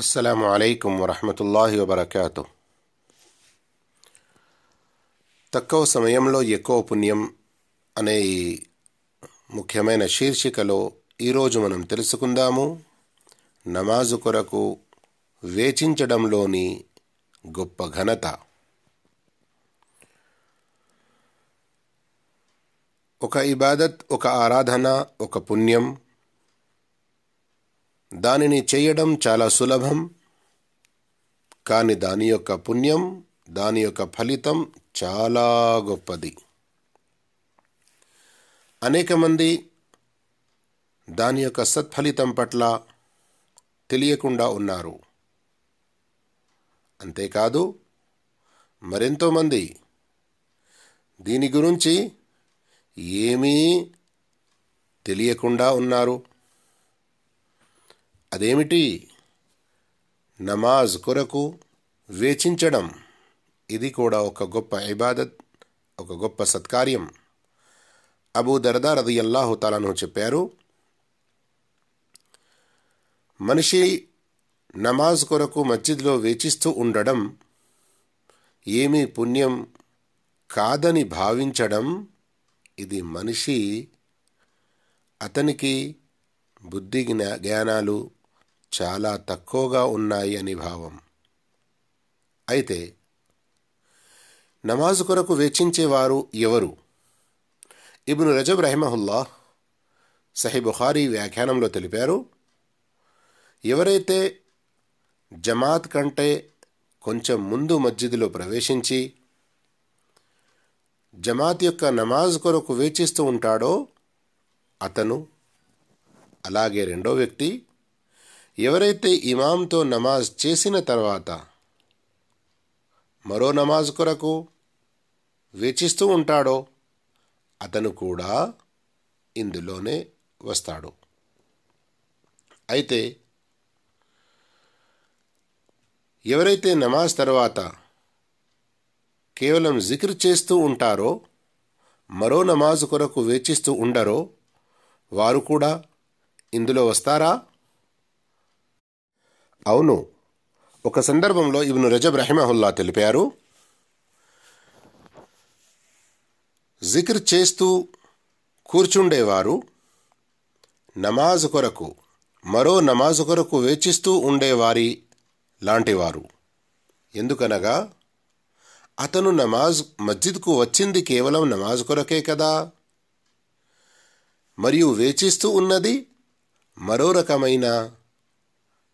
అస్సలాము అలైకుం వరహమతుల్లాహి వబర్కాతు తక్కువ సమయంలో ఎక్కువ పుణ్యం అనే ముఖ్యమైన శీర్షికలో ఈరోజు మనం తెలుసుకుందాము. నమాజు కొరకు వేచించడంలోని గొప్ప ఘనత. ఒక ఇబాదత్ ఒక ఆరాధన ఒక పుణ్యం దానిని చేయడం చాలా సులభం. కానీ దాని యొక్క పుణ్యం దాని యొక్క ఫలితం చాలా గొప్పది. అనేక మంది దాని యొక్క సత్ఫలితం పట్ల తెలియకుండా ఉన్నారు. అంతేకాదు మరెంతోమంది దీని గురించి ఏమీ తెలియకుండా ఉన్నారు. అదేమిటి? నమాజ్ కొరకు వేచించడం ఇది కూడా ఒక గొప్ప ఇబాదత్ ఒక గొప్ప సత్కార్యం. అబూ దర్దా అది అల్లాహుతాలాను చెప్పారు మనిషి నమాజ్ కొరకు మస్జిద్లో వేచిస్తూ ఉండడం ఏమీ పుణ్యం కాదని భావించడం ఇది మనిషి అతనికి బుద్ధి జ్ఞానాలు చాలా తక్కువగా ఉన్నాయి అని భావం. అయితే నమాజు కొరకు వేచించేవారు ఎవరు? ఇబ్ను రజబ్ రహమహుల్లా సహీ బుఖారీ వ్యాఖ్యానంలో తెలిపారు ఎవరైతే జమాత్ కంటే కొంచెం ముందు మస్జిద్లో ప్రవేశించి జమాత్ యొక్క నమాజ్ కొరకు వేచిస్తూ ఉంటాడో అతను అలాగే రెండో వ్యక్తి ఎవరైతే ఇమాంతో నమాజ్ చేసిన తర్వాత మరో నమాజ్ కొరకు వేచిస్తూ ఉంటాడో అతను కూడా ఇందులోనే వస్తాడు. అయితే ఎవరైతే నమాజ్ తర్వాత కేవలం జిక్ర్ చేస్తూ ఉంటారో మరో నమాజ్ కొరకు వేచిస్తూ ఉండరో వారు కూడా ఇందులో వస్తారా? అవును. ఒక సందర్భంలో ఇబ్ను రజబ్ రహిమహుల్లా తెలిపారు జిక్ర్ చేస్తూ కూర్చుండేవారు నమాజ్ కొరకు మరో నమాజ్ కొరకు వేచిస్తూ ఉండేవారి లాంటివారు. ఎందుకనగా అతను నమాజ్ మస్జిద్కు వచ్చింది కేవలం నమాజ్ కొరకే కదా? మరియు వేచిస్తూ ఉన్నది మరో రకమైన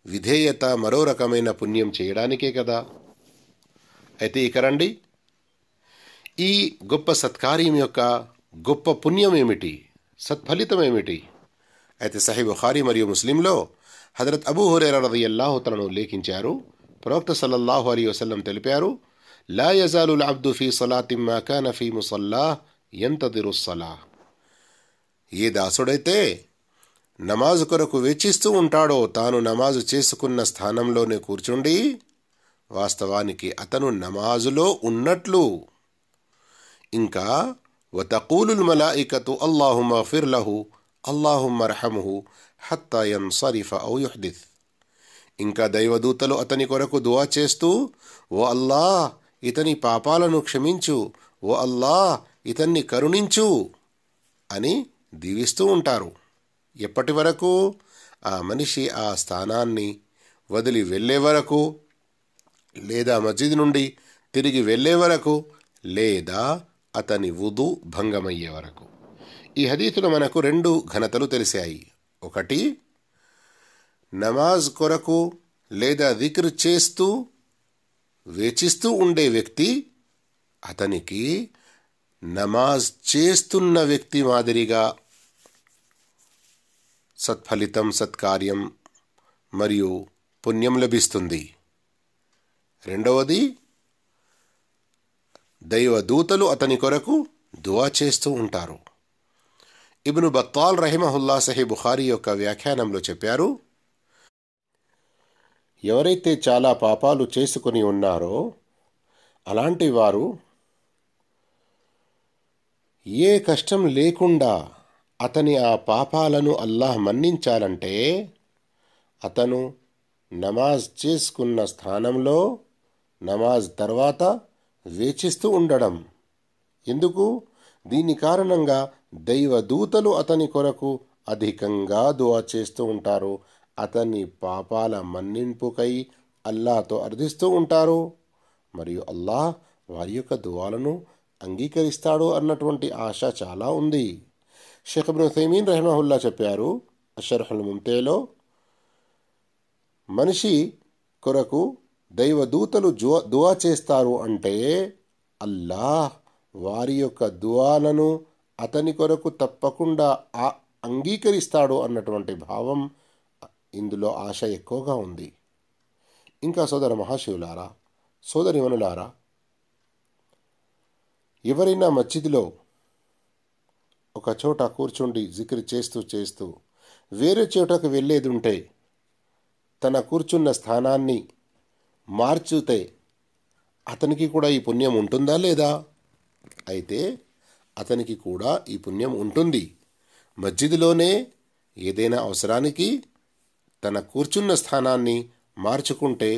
విధేయత మరో రకమైన పుణ్యం చేయడానికే కదా? అయితే ఇక రండి. ఈ గొప్ప సత్కార్యం యొక్క గొప్ప పుణ్యం ఏమిటి? సత్ఫలితం ఏమిటి? అయితే సహీ బుఖారీ మరియు ముస్లింలో హజరత్ అబూ హురేరా రదియల్లాహు ఉల్లేఖించారు. ప్రవక్త సల్లల్లాహు అలీ వసల్లం తెలిపారు లా యజాలు అబ్దు ఫీ సలాతిం మా కాన ఫీ ముసల్లా ఎంతదిరు ఏ దాసుడైతే నమాజు కొరకు వేచిస్తూ ఉంటాడో తాను నమాజు చేసుకున్న స్థానంలోనే కూర్చుండి వాస్తవానికి అతను నమాజులో ఉన్నట్లు. ఇంకా వతకూలుల్ మలాయికతు అల్లాహుమ ఫిర్లహు అల్లాహుమ్మ రహముహు హత్తా యన్సరిఫ ఔ ఇంకా దైవదూతలు అతని కొరకు దువా చేస్తూ ఓ అల్లా ఇతని పాపాలను క్షమించు ఓ అల్లా ఇతన్ని కరుణించు అని దీవిస్తూ ఉంటారు. ఎప్పటి వరకు? ఆ మనిషి ఆ స్థానాన్ని వదిలి వెళ్ళే వరకు లేదా మస్జిద్ నుండి తిరిగి వెళ్ళే వరకు లేదా అతని ఉదు భంగమయ్యే వరకు. ఈ హదీతులు మనకు రెండు ఘనతలు తెలిసాయి. ఒకటి నమాజ్ కొరకు లేదా దిక్రు చేస్తూ వేచిస్తూ ఉండే వ్యక్తి అతనికి నమాజ్ చేస్తున్న వ్యక్తి మాదిరిగా సత్ఫలితం సత్కార్యం మరియు పుణ్యం లభిస్తుంది. రెండవది దైవదూతలు అతని కొరకు దువా చేస్తూ ఉంటారు. ఇబ్ను బత్తాల్ రహిమహుల్లా సహీ బుఖారీ యొక్క వ్యాఖ్యానంలో చెప్పారు ఎవరైతే చాలా పాపాలు చేసుకుని ఉన్నారో అలాంటి వారు ఏ కష్టం లేకుండా అతని ఆ పాపాలను అల్లాహ్ మన్నించాలంటే అతను నమాజ్ చేసుకున్న స్థానంలో నమాజ్ తర్వాత వేచిస్తూ ఉండడం. ఎందుకు? దీని కారణంగా దైవదూతలు అతని కొరకు అధికంగా దువా చేస్తూ ఉంటారు. అతని పాపాల మన్నింపుకై అల్లాతో అర్థిస్తూ ఉంటారు. మరియు అల్లాహ్ వారి యొక్క దువాలను అంగీకరిస్తాడు అన్నటువంటి ఆశ చాలా ఉంది. షేఖ్ అబ్ను సైమీన్ రెహమహుల్లా చెప్పారు అషర్హుల్ ముంతేలో మనిషి కొరకు దైవదూతలు జువా దువా చేస్తారు అంటే అల్లాహ్ వారి యొక్క దువాలను అతని కొరకు తప్పకుండా ఆ అంగీకరిస్తాడు అన్నటువంటి భావం ఇందులో ఆశ ఎక్కువగా ఉంది ఇంకా సోదర మహాశివులారా సోదరిమనులారా ఎవరైనా మస్జిద్లో ఒక చోట కూర్చుండి జిక్రి చేస్తూ చేస్తూ వేరే చోటకు వెళ్ళేది ఉంటే తన కూర్చున్న స్థానాన్ని మార్చుతే అతనికి కూడా ఈ పుణ్యం ఉంటుందా లేదా? అయితే అతనికి కూడా ఈ పుణ్యం ఉంటుంది. మస్జిద్లోనే ఏదైనా అవసరానికి తన కూర్చున్న స్థానాన్ని మార్చుకుంటే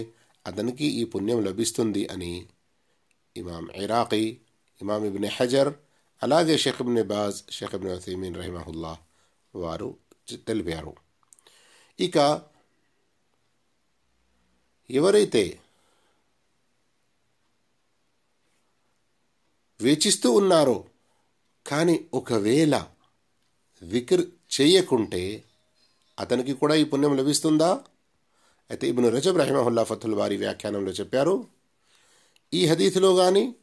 అతనికి ఈ పుణ్యం లభిస్తుంది అని Imam Iraqi Imam Ibn Hajar అలాగే Sheikh Ibn Baz Sheikh Ibn Uthaymeen రహిమహుల్లా వారు తెలిపారు. ఇక ఎవరైతే వేచిస్తూ ఉన్నారో కానీ ఒకవేళ విక్ర్ చేయకుంటే అతనికి కూడా ఈ పుణ్యం లభిస్తుందా? అయితే ఇబ్ను రజబ్ రహిమహుల్లా ఫతుల్ వారి వ్యాఖ్యానంలో చెప్పారు ఈ హదీసులో కానీ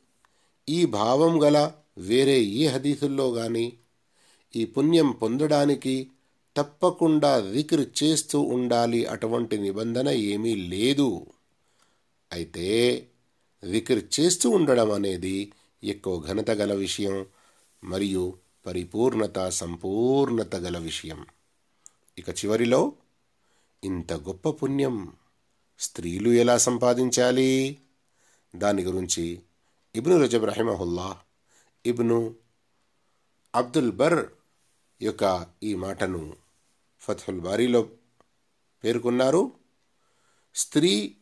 ఈ భావం గల వేరే ఏ హదీసుల్లో కానీ ఈ పుణ్యం పొందడానికి తప్పకుండా విక్ర్ చేస్తూ ఉండాలి అటువంటి నిబంధన ఏమీ లేదు. అయితే విక్ర్ చేస్తూ ఉండడం అనేది ఎక్కువ ఘనత గల విషయం మరియు పరిపూర్ణత సంపూర్ణత గల విషయం. ఇక చివరిలో ఇంత గొప్ప పుణ్యం స్త్రీలు ఎలా సంపాదించాలి? దాని గురించి ఇబ్ను రజబ్ రహిమహుల్లా ఇబ్ను అబ్దుల్ బర్ యొక్క ఈ మాటను ఫత్హుల్ బారీలో పేర్కొన్నారు. స్త్రీ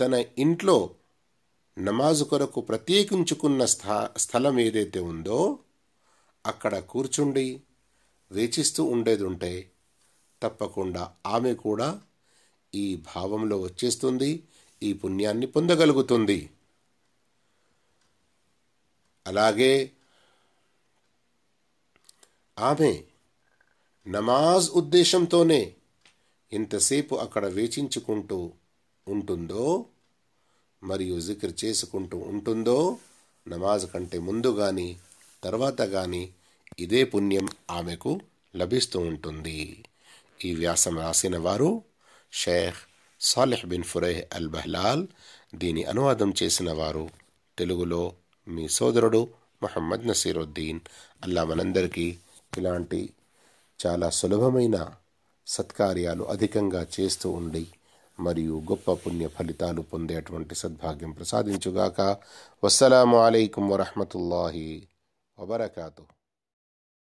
తన ఇంట్లో నమాజు కొరకు ప్రత్యేకించుకున్న స్థా స్థలం ఏదైతే ఉందో అక్కడ కూర్చుండి వేచిస్తూ ఉండేది ఉంటే తప్పకుండా ఆమె కూడా ఈ భావంలో వచ్చేస్తుంది ఈ పుణ్యాన్ని పొందగలుగుతుంది. అలాగే ఆమె నమాజ్ ఉద్దేశంతోనే ఎంతసేపు అక్కడ వేచించుకుంటూ ఉంటుందో మరియు జిక్ర్ చేసుకుంటూ ఉంటుందో నమాజ్ కంటే ముందు కానీ తర్వాత కానీ ఇదే పుణ్యం ఆమెకు లభిస్తూ ఉంటుంది. ఈ వ్యాసం రాసిన వారు Sheikh Saleh bin Fureh al Bahlal దీని అనువాదం చేసిన వారు తెలుగులో మీ సోదరుడు మహమ్మద్ నసీరుద్దీన్. అల్లా మనందరికీ ఇలాంటి చాలా సులభమైన సత్కార్యాలు అధికంగా చేస్తూ ఉండి మరియు గొప్ప పుణ్య ఫలితాలు పొందేటువంటి సద్భాగ్యం ప్రసాదించుగాక. వస్సలాము అలైకుం వరహమతుల్లాహి వబర్కాతు